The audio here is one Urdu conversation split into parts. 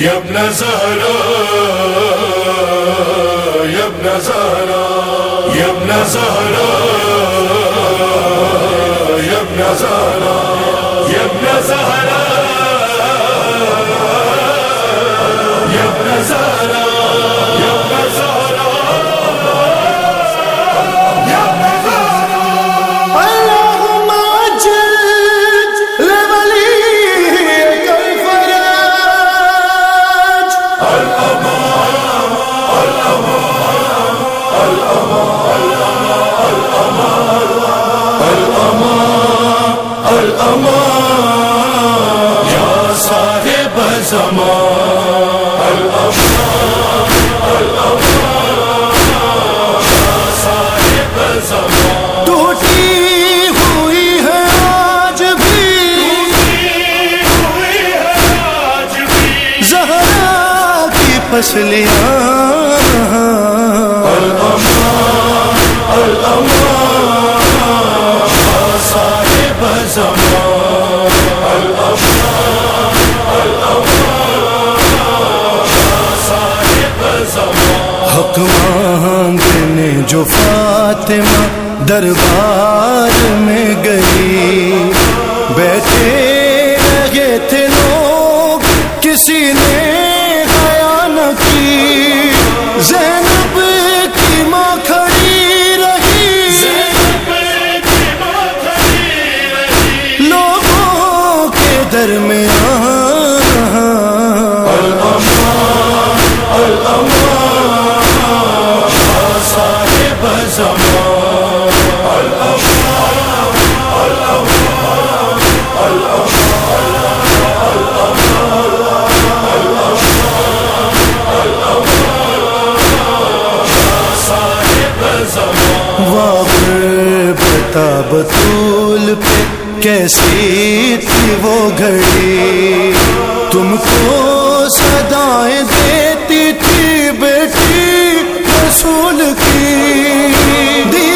یب زهراء يا ابن زهراء يا ابن زهراء يا ابن زهراء حکمان حق مانگنے جو فاطمہ دربار میں گئی۔ بیٹھے رہ گئے تھے لوگ، کسی نے درمیان۔ کیسی تھی وہ گھڑی؟ تم کو سدائیں دیتی تھی بیٹی رسول کی۔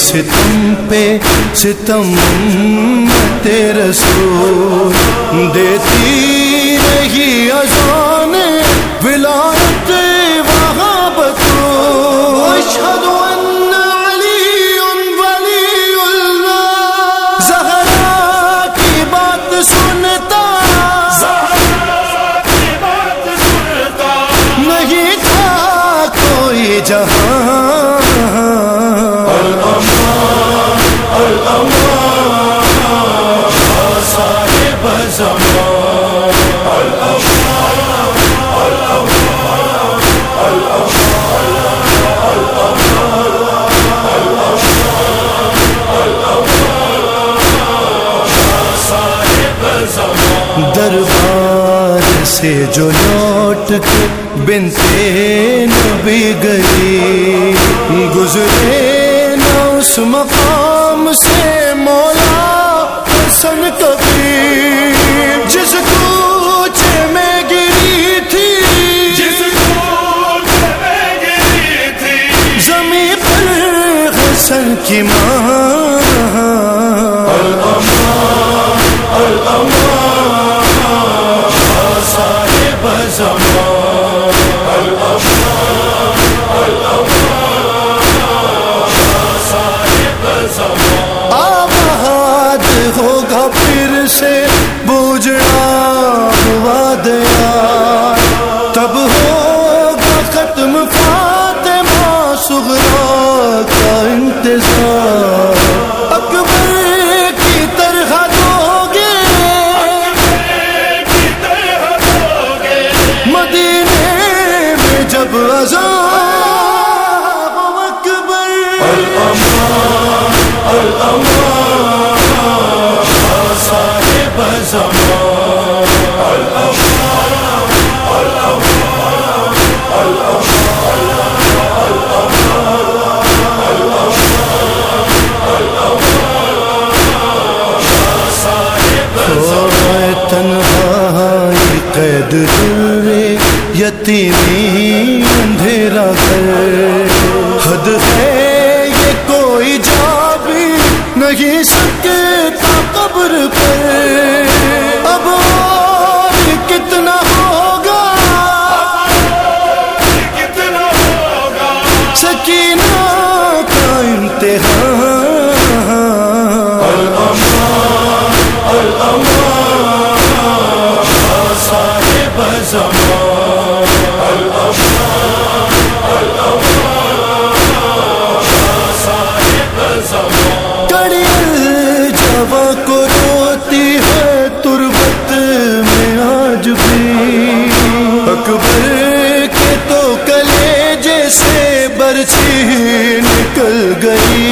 ستم پہ ستم تیرے سو دیتی سے جو لوٹ کے بنتے نبی گئی، گزرے نہ اس مقام سے مولا حسن کا تنہائی قید درے یتیمی اندھیرا کر حد ہے یہ کوئی جا بھی نہیں سکتا قبر پر۔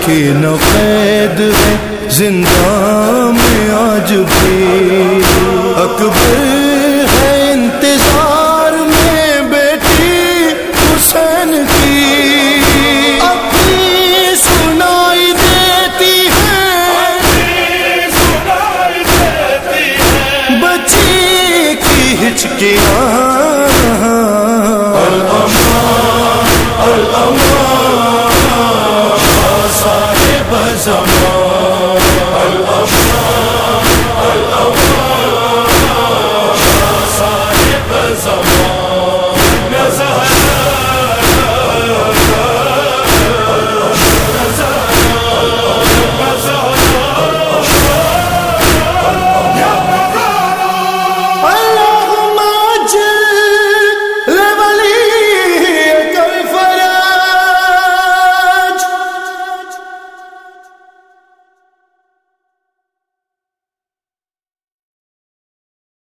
باری سکین قید ہے، زندہ میں آج بھی۔ اکبر ہے انتظار میں بیٹی حسین کی۔ اپنی سنائی دیتی ہے سنائی دیتی ہے۔ بچی کی ہچکیاں۔ صاحب